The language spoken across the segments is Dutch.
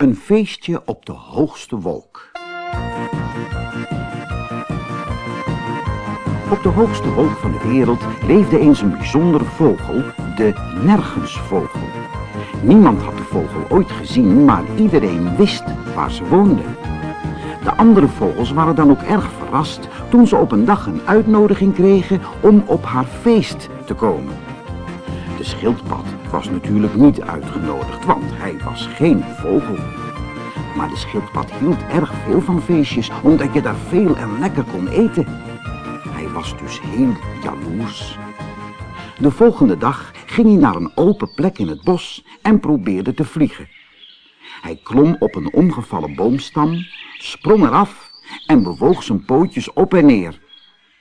Een feestje op de hoogste wolk. Op de hoogste wolk van de wereld leefde eens een bijzondere vogel, de nergensvogel. Niemand had de vogel ooit gezien, maar iedereen wist waar ze woonde. De andere vogels waren dan ook erg verrast toen ze op een dag een uitnodiging kregen om op haar feest te komen. De schildpad was natuurlijk niet uitgenodigd, want hij was geen vogel. Maar de schildpad hield erg veel van feestjes, omdat je daar veel en lekker kon eten. Hij was dus heel jaloers. De volgende dag ging hij naar een open plek in het bos en probeerde te vliegen. Hij klom op een omgevallen boomstam, sprong eraf en bewoog zijn pootjes op en neer.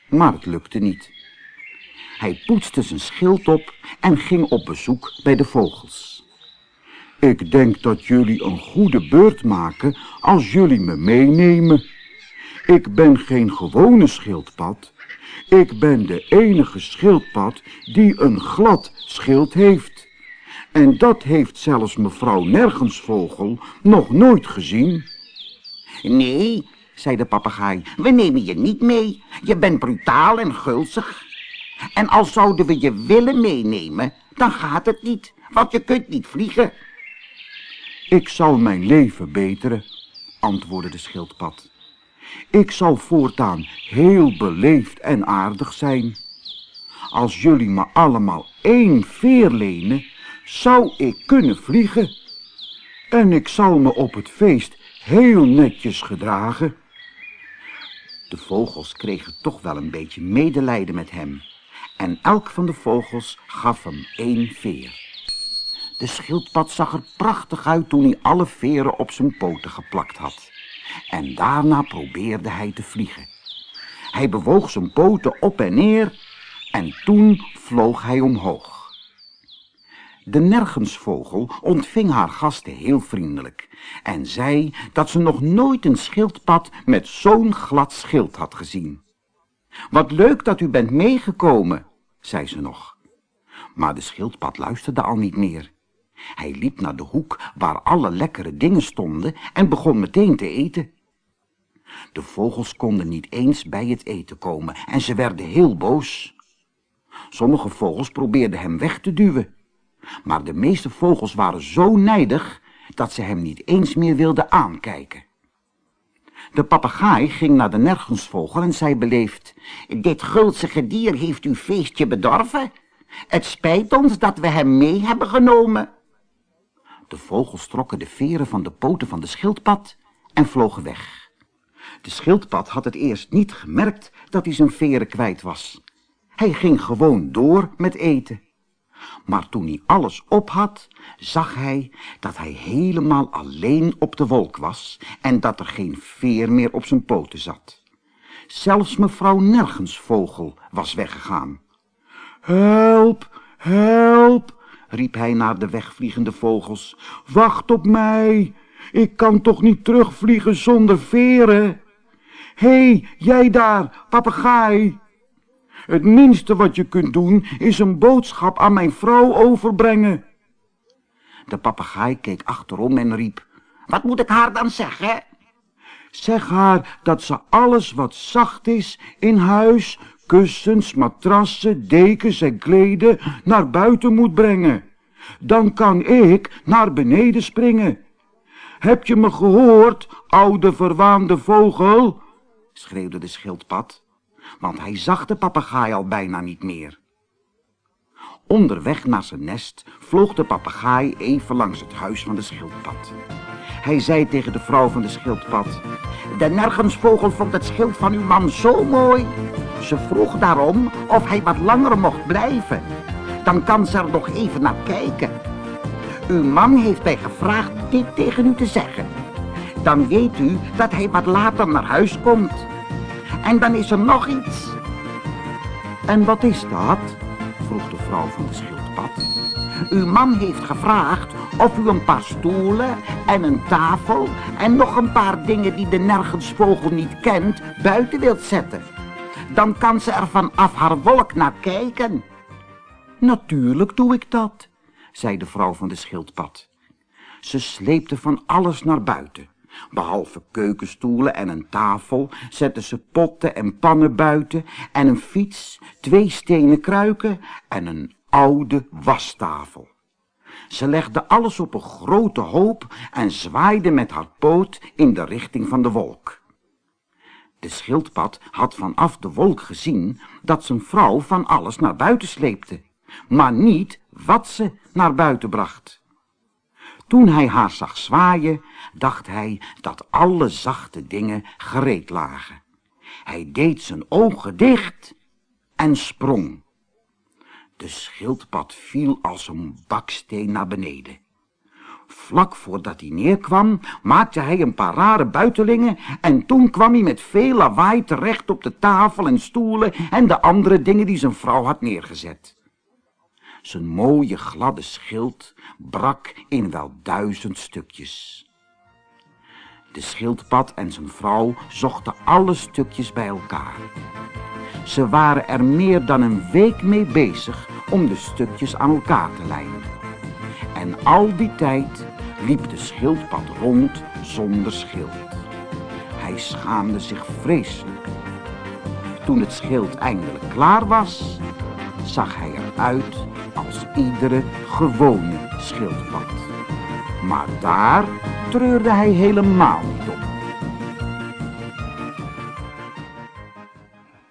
Maar het lukte niet. Hij poetste zijn schild op en ging op bezoek bij de vogels. Ik denk dat jullie een goede beurt maken als jullie me meenemen. Ik ben geen gewone schildpad. Ik ben de enige schildpad die een glad schild heeft. En dat heeft zelfs mevrouw Nergensvogel nog nooit gezien. Nee, zei de papegaai, we nemen je niet mee. Je bent brutaal en gulzig. En al zouden we je willen meenemen, dan gaat het niet, want je kunt niet vliegen. Ik zal mijn leven beteren, antwoordde de schildpad. Ik zal voortaan heel beleefd en aardig zijn. Als jullie me allemaal één veer lenen, zou ik kunnen vliegen. En ik zal me op het feest heel netjes gedragen. De vogels kregen toch wel een beetje medelijden met hem. En elk van de vogels gaf hem één veer. De schildpad zag er prachtig uit toen hij alle veren op zijn poten geplakt had. En daarna probeerde hij te vliegen. Hij bewoog zijn poten op en neer en toen vloog hij omhoog. De nergensvogel ontving haar gasten heel vriendelijk en zei dat ze nog nooit een schildpad met zo'n glad schild had gezien. Wat leuk dat u bent meegekomen, zei ze nog. Maar de schildpad luisterde al niet meer. Hij liep naar de hoek waar alle lekkere dingen stonden en begon meteen te eten. De vogels konden niet eens bij het eten komen en ze werden heel boos. Sommige vogels probeerden hem weg te duwen. Maar de meeste vogels waren zo nijdig dat ze hem niet eens meer wilden aankijken. De papegaai ging naar de nergensvogel en zei beleefd, Dit gulzige dier heeft uw feestje bedorven. Het spijt ons dat we hem mee hebben genomen. De vogels trokken de veren van de poten van de schildpad en vlogen weg. De schildpad had het eerst niet gemerkt dat hij zijn veren kwijt was. Hij ging gewoon door met eten. Maar toen hij alles op had, zag hij dat hij helemaal alleen op de wolk was en dat er geen veer meer op zijn poten zat. Zelfs mevrouw Nergensvogel was weggegaan. Help, help, riep hij naar de wegvliegende vogels. Wacht op mij, ik kan toch niet terugvliegen zonder veren? Hé, hey, jij daar, papegaai! Het minste wat je kunt doen is een boodschap aan mijn vrouw overbrengen. De papegaai keek achterom en riep, wat moet ik haar dan zeggen? Zeg haar dat ze alles wat zacht is in huis, kussens, matrassen, dekens en kleden, naar buiten moet brengen. Dan kan ik naar beneden springen. Heb je me gehoord, oude verwaande vogel? schreeuwde de schildpad want hij zag de papegaai al bijna niet meer. Onderweg naar zijn nest vloog de papegaai even langs het huis van de schildpad. Hij zei tegen de vrouw van de schildpad, de nergensvogel vond het schild van uw man zo mooi. Ze vroeg daarom of hij wat langer mocht blijven. Dan kan ze er nog even naar kijken. Uw man heeft mij gevraagd dit tegen u te zeggen. Dan weet u dat hij wat later naar huis komt. En dan is er nog iets. En wat is dat? vroeg de vrouw van de schildpad. Uw man heeft gevraagd of u een paar stoelen en een tafel en nog een paar dingen die de nergensvogel niet kent buiten wilt zetten. Dan kan ze er vanaf haar wolk naar kijken. Natuurlijk doe ik dat, zei de vrouw van de schildpad. Ze sleepte van alles naar buiten. Behalve keukenstoelen en een tafel zette ze potten en pannen buiten en een fiets, twee stenen kruiken en een oude wastafel. Ze legde alles op een grote hoop en zwaaide met haar poot in de richting van de wolk. De schildpad had vanaf de wolk gezien dat zijn vrouw van alles naar buiten sleepte, maar niet wat ze naar buiten bracht. Toen hij haar zag zwaaien, dacht hij dat alle zachte dingen gereed lagen. Hij deed zijn ogen dicht en sprong. De schildpad viel als een baksteen naar beneden. Vlak voordat hij neerkwam, maakte hij een paar rare buitelingen en toen kwam hij met veel lawaai terecht op de tafel en stoelen en de andere dingen die zijn vrouw had neergezet. Zijn mooie gladde schild brak in wel duizend stukjes. De schildpad en zijn vrouw zochten alle stukjes bij elkaar. Ze waren er meer dan een week mee bezig om de stukjes aan elkaar te lijmen. En al die tijd liep de schildpad rond zonder schild. Hij schaamde zich vreselijk. Toen het schild eindelijk klaar was, zag hij eruit als iedere gewone schildpad. Maar daar treurde hij helemaal niet op.